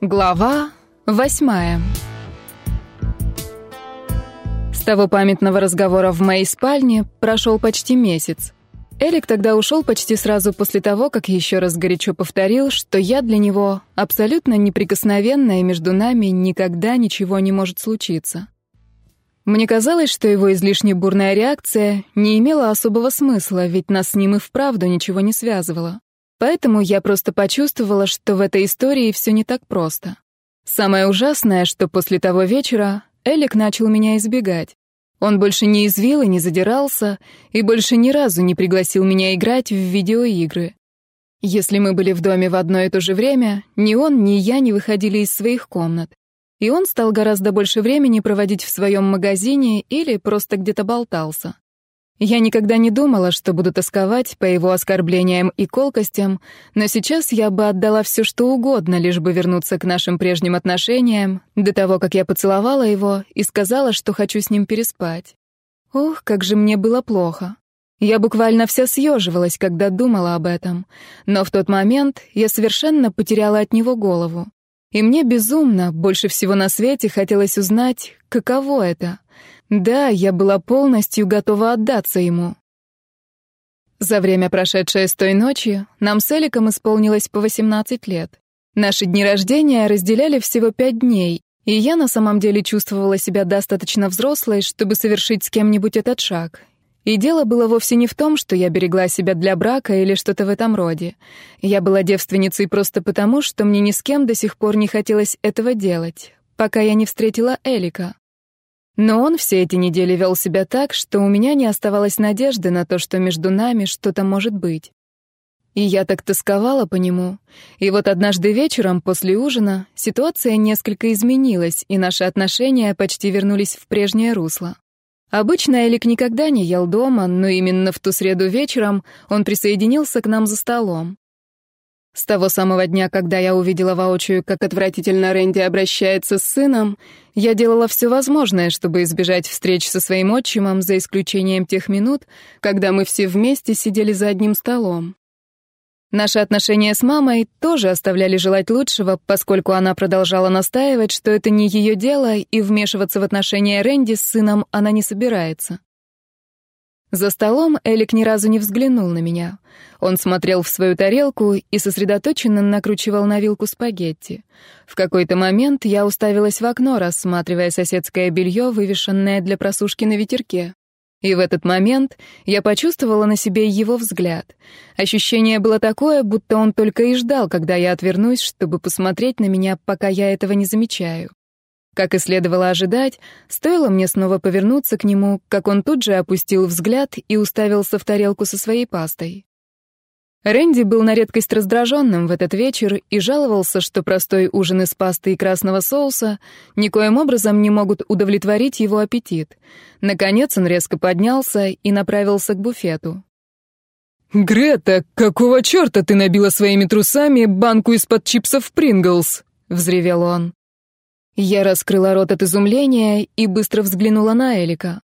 Глава восьмая С того памятного разговора в моей спальне прошел почти месяц. Элик тогда ушел почти сразу после того, как еще раз горячо повторил, что я для него абсолютно неприкосновенная, и между нами никогда ничего не может случиться. Мне казалось, что его излишне бурная реакция не имела особого смысла, ведь нас с ним и вправду ничего не связывало. Поэтому я просто почувствовала, что в этой истории все не так просто. Самое ужасное, что после того вечера Элик начал меня избегать. Он больше не извил и не задирался, и больше ни разу не пригласил меня играть в видеоигры. Если мы были в доме в одно и то же время, ни он, ни я не выходили из своих комнат. И он стал гораздо больше времени проводить в своем магазине или просто где-то болтался. Я никогда не думала, что буду тосковать по его оскорблениям и колкостям, но сейчас я бы отдала все, что угодно, лишь бы вернуться к нашим прежним отношениям, до того, как я поцеловала его и сказала, что хочу с ним переспать. Ох, как же мне было плохо. Я буквально вся съеживалась, когда думала об этом, но в тот момент я совершенно потеряла от него голову. И мне безумно, больше всего на свете хотелось узнать, каково это — да, я была полностью готова отдаться ему. За время, прошедшее с той ночи, нам с Эликом исполнилось по 18 лет. Наши дни рождения разделяли всего пять дней, и я на самом деле чувствовала себя достаточно взрослой, чтобы совершить с кем-нибудь этот шаг. И дело было вовсе не в том, что я берегла себя для брака или что-то в этом роде. Я была девственницей просто потому, что мне ни с кем до сих пор не хотелось этого делать, пока я не встретила Элика. Но он все эти недели вел себя так, что у меня не оставалось надежды на то, что между нами что-то может быть. И я так тосковала по нему. И вот однажды вечером после ужина ситуация несколько изменилась, и наши отношения почти вернулись в прежнее русло. Обычно Элик никогда не ел дома, но именно в ту среду вечером он присоединился к нам за столом. С того самого дня, когда я увидела воочию, как отвратительно Рэнди обращается с сыном, я делала все возможное, чтобы избежать встреч со своим отчимом, за исключением тех минут, когда мы все вместе сидели за одним столом. Наши отношения с мамой тоже оставляли желать лучшего, поскольку она продолжала настаивать, что это не ее дело, и вмешиваться в отношения Рэнди с сыном она не собирается. За столом Элик ни разу не взглянул на меня. Он смотрел в свою тарелку и сосредоточенно накручивал на вилку спагетти. В какой-то момент я уставилась в окно, рассматривая соседское белье, вывешенное для просушки на ветерке. И в этот момент я почувствовала на себе его взгляд. Ощущение было такое, будто он только и ждал, когда я отвернусь, чтобы посмотреть на меня, пока я этого не замечаю. Как и следовало ожидать, стоило мне снова повернуться к нему, как он тут же опустил взгляд и уставился в тарелку со своей пастой. Рэнди был на редкость раздраженным в этот вечер и жаловался, что простой ужин из пасты и красного соуса никоим образом не могут удовлетворить его аппетит. Наконец он резко поднялся и направился к буфету. «Грета, какого черта ты набила своими трусами банку из-под чипсов Принглс?» — взревел он. Я раскрыла рот от изумления и быстро взглянула на Элика.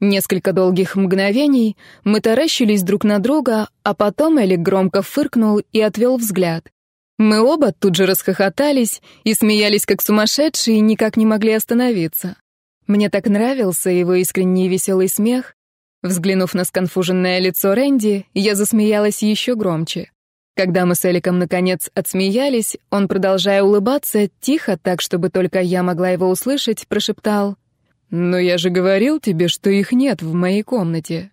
Несколько долгих мгновений мы таращились друг на друга, а потом Элик громко фыркнул и отвел взгляд. Мы оба тут же расхохотались и смеялись как сумасшедшие и никак не могли остановиться. Мне так нравился его искренний веселый смех. Взглянув на сконфуженное лицо Рэнди, я засмеялась еще громче. Когда мы с Эликом наконец отсмеялись, он, продолжая улыбаться, тихо, так, чтобы только я могла его услышать, прошептал «Но я же говорил тебе, что их нет в моей комнате».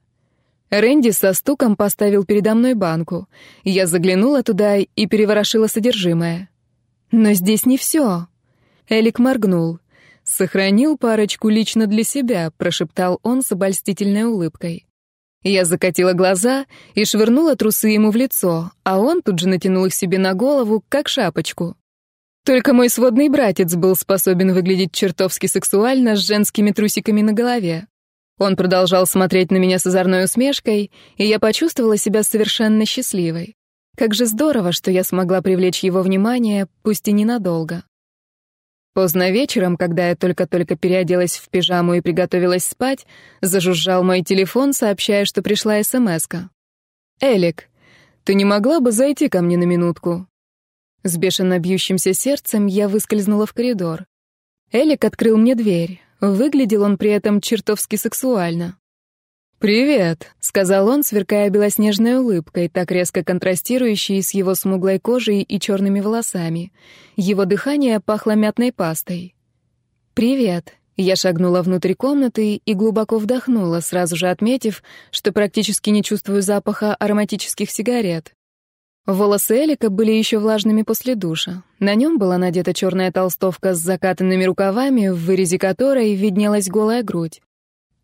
Рэнди со стуком поставил передо мной банку. Я заглянула туда и переворошила содержимое. «Но здесь не все». Элик моргнул. «Сохранил парочку лично для себя», — прошептал он с обольстительной улыбкой. Я закатила глаза и швырнула трусы ему в лицо, а он тут же натянул их себе на голову, как шапочку. Только мой сводный братец был способен выглядеть чертовски сексуально с женскими трусиками на голове. Он продолжал смотреть на меня с озорной усмешкой, и я почувствовала себя совершенно счастливой. Как же здорово, что я смогла привлечь его внимание, пусть и ненадолго. Поздно вечером, когда я только-только переоделась в пижаму и приготовилась спать, зажужжал мой телефон, сообщая, что пришла СМСка. «Элик, ты не могла бы зайти ко мне на минутку?» С бешено бьющимся сердцем я выскользнула в коридор. Элик открыл мне дверь. Выглядел он при этом чертовски сексуально. «Привет», — сказал он, сверкая белоснежной улыбкой, так резко контрастирующей с его смуглой кожей и черными волосами. Его дыхание пахло мятной пастой. «Привет», я шагнула внутрь комнаты и глубоко вдохнула, сразу же отметив, что практически не чувствую запаха ароматических сигарет. Волосы Элика были еще влажными после душа. На нем была надета черная толстовка с закатанными рукавами, в вырезе которой виднелась голая грудь.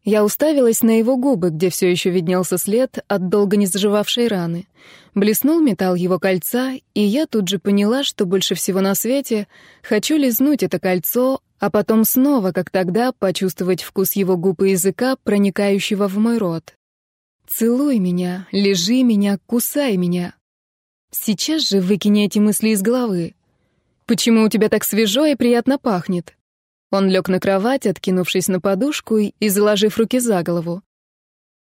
Я уставилась на его губы, где все еще виднелся след от долго не заживавшей раны. Блеснул металл его кольца, и я тут же поняла, что больше всего на свете хочу лизнуть это кольцо, а потом снова, как тогда, почувствовать вкус его губ и языка, проникающего в мой рот. «Целуй меня, лежи меня, кусай меня». Сейчас же выкини эти мысли из головы. Почему у тебя так свежо и приятно пахнет? Он лег на кровать, откинувшись на подушку и заложив руки за голову.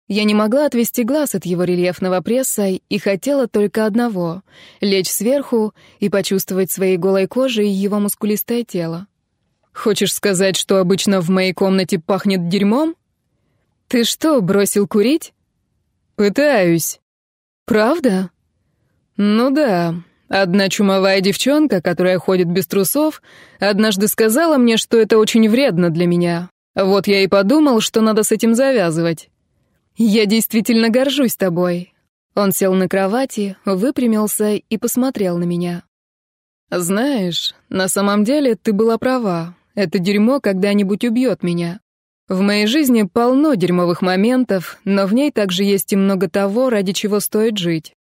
Я не могла отвести глаз от его рельефного пресса и хотела только одного — лечь сверху и почувствовать своей голой кожей его мускулистое тело. «Хочешь сказать, что обычно в моей комнате пахнет дерьмом?» «Ты что, бросил курить?» «Пытаюсь». «Правда?» «Ну да, Одна чумовая девчонка, которая ходит без трусов, однажды сказала мне, что это очень вредно для меня. Вот я и подумал, что надо с этим завязывать. Я действительно горжусь тобой. Он сел на кровати, выпрямился и посмотрел на меня. Знаешь, на самом деле ты была права. Это дерьмо когда-нибудь убьет меня. В моей жизни полно дерьмовых моментов, но в ней также есть и много того, ради чего стоит жить.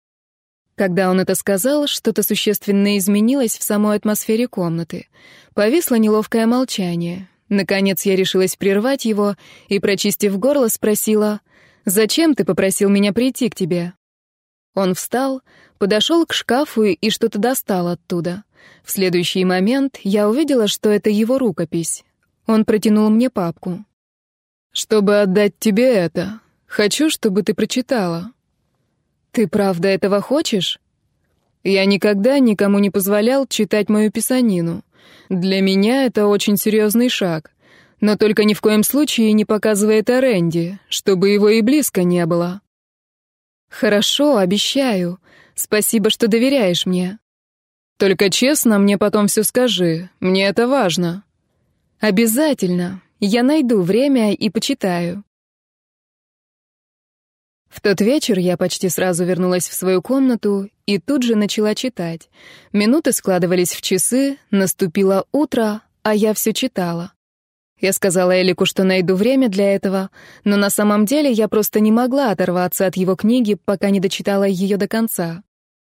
Когда он это сказал, что-то существенно изменилось в самой атмосфере комнаты. Повисло неловкое молчание. Наконец я решилась прервать его и, прочистив горло, спросила, «Зачем ты попросил меня прийти к тебе?» Он встал, подошел к шкафу и что-то достал оттуда. В следующий момент я увидела, что это его рукопись. Он протянул мне папку. «Чтобы отдать тебе это, хочу, чтобы ты прочитала». «Ты правда этого хочешь?» «Я никогда никому не позволял читать мою писанину. Для меня это очень серьезный шаг. Но только ни в коем случае не показывай это Рэнди, чтобы его и близко не было». «Хорошо, обещаю. Спасибо, что доверяешь мне». «Только честно мне потом все скажи. Мне это важно». «Обязательно. Я найду время и почитаю». В тот вечер я почти сразу вернулась в свою комнату и тут же начала читать. Минуты складывались в часы, наступило утро, а я все читала. Я сказала Элику, что найду время для этого, но на самом деле я просто не могла оторваться от его книги, пока не дочитала ее до конца.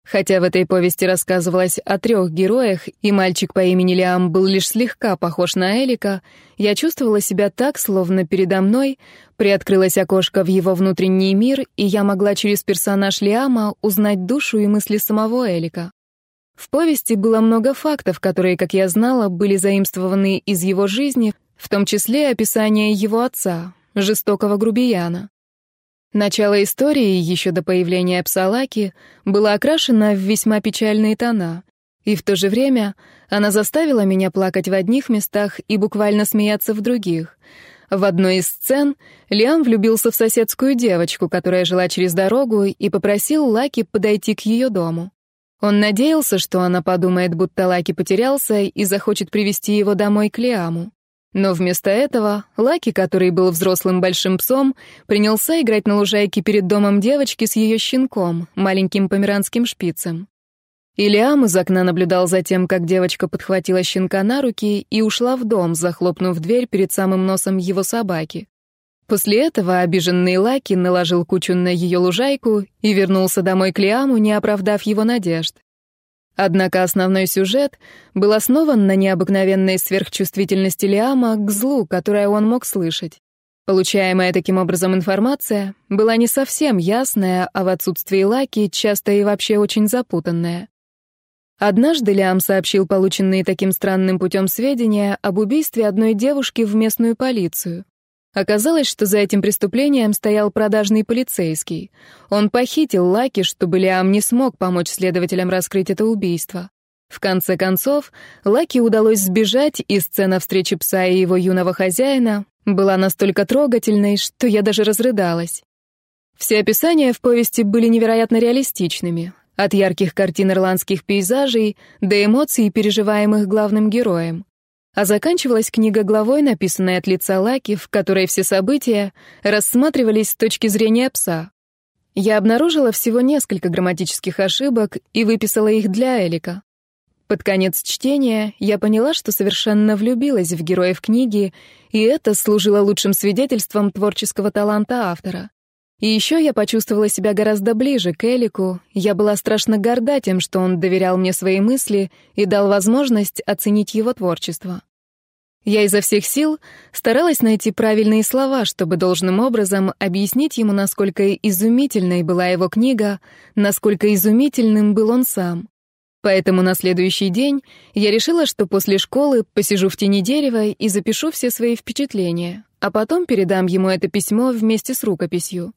Хотя в этой повести рассказывалось о трех героях, и мальчик по имени Лиам был лишь слегка похож на Элика, я чувствовала себя так, словно передо мной приоткрылось окошко в его внутренний мир, и я могла через персонаж Лиама узнать душу и мысли самого Элика. В повести было много фактов, которые, как я знала, были заимствованы из его жизни, в том числе описание его отца, жестокого грубияна. Начало истории, еще до появления Псалаки, было окрашено в весьма печальные тона, и в то же время она заставила меня плакать в одних местах и буквально смеяться в других. В одной из сцен Лиам влюбился в соседскую девочку, которая жила через дорогу, и попросил Лаки подойти к ее дому. Он надеялся, что она подумает, будто Лаки потерялся и захочет привести его домой к Лиаму. Но вместо этого Лаки, который был взрослым большим псом, принялся играть на лужайке перед домом девочки с ее щенком, маленьким померанским шпицем. Илиам из окна наблюдал за тем, как девочка подхватила щенка на руки и ушла в дом, захлопнув дверь перед самым носом его собаки. После этого обиженный Лаки наложил кучу на ее лужайку и вернулся домой к Лиаму, не оправдав его надежд. Однако основной сюжет был основан на необыкновенной сверхчувствительности Лиама к злу, которое он мог слышать. Получаемая таким образом информация была не совсем ясная, а в отсутствии Лаки часто и вообще очень запутанная. Однажды Лиам сообщил полученные таким странным путем сведения об убийстве одной девушки в местную полицию. Оказалось, что за этим преступлением стоял продажный полицейский. Он похитил Лаки, чтобы Лиам не смог помочь следователям раскрыть это убийство. В конце концов, Лаки удалось сбежать, и сцена встречи пса и его юного хозяина была настолько трогательной, что я даже разрыдалась. Все описания в повести были невероятно реалистичными, от ярких картин ирландских пейзажей до эмоций, переживаемых главным героем. А заканчивалась книга главой, написанной от лица Лаки, в которой все события рассматривались с точки зрения пса. Я обнаружила всего несколько грамматических ошибок и выписала их для Элика. Под конец чтения я поняла, что совершенно влюбилась в героев книги, и это служило лучшим свидетельством творческого таланта автора. И еще я почувствовала себя гораздо ближе к Элику, я была страшно горда тем, что он доверял мне свои мысли и дал возможность оценить его творчество. Я изо всех сил старалась найти правильные слова, чтобы должным образом объяснить ему, насколько изумительной была его книга, насколько изумительным был он сам. Поэтому на следующий день я решила, что после школы посижу в тени дерева и запишу все свои впечатления, а потом передам ему это письмо вместе с рукописью.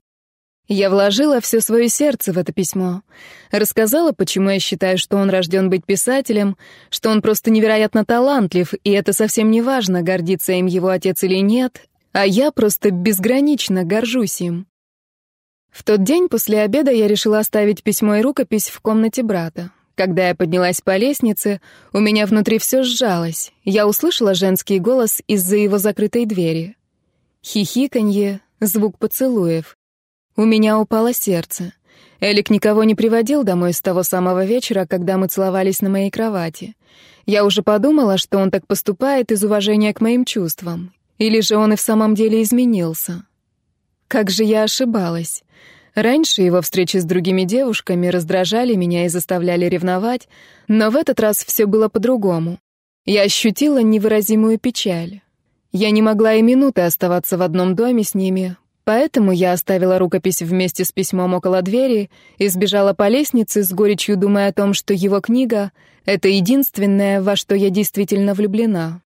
Я вложила все свое сердце в это письмо. Рассказала, почему я считаю, что он рожден быть писателем, что он просто невероятно талантлив, и это совсем не важно, гордится им его отец или нет, а я просто безгранично горжусь им. В тот день после обеда я решила оставить письмо и рукопись в комнате брата. Когда я поднялась по лестнице, у меня внутри все сжалось. Я услышала женский голос из-за его закрытой двери. Хихиканье, звук поцелуев. У меня упало сердце. Элик никого не приводил домой с того самого вечера, когда мы целовались на моей кровати. Я уже подумала, что он так поступает из уважения к моим чувствам. Или же он и в самом деле изменился. Как же я ошибалась. Раньше его встречи с другими девушками раздражали меня и заставляли ревновать, но в этот раз все было по-другому. Я ощутила невыразимую печаль. Я не могла и минуты оставаться в одном доме с ними, поэтому я оставила рукопись вместе с письмом около двери и сбежала по лестнице с горечью, думая о том, что его книга — это единственное, во что я действительно влюблена.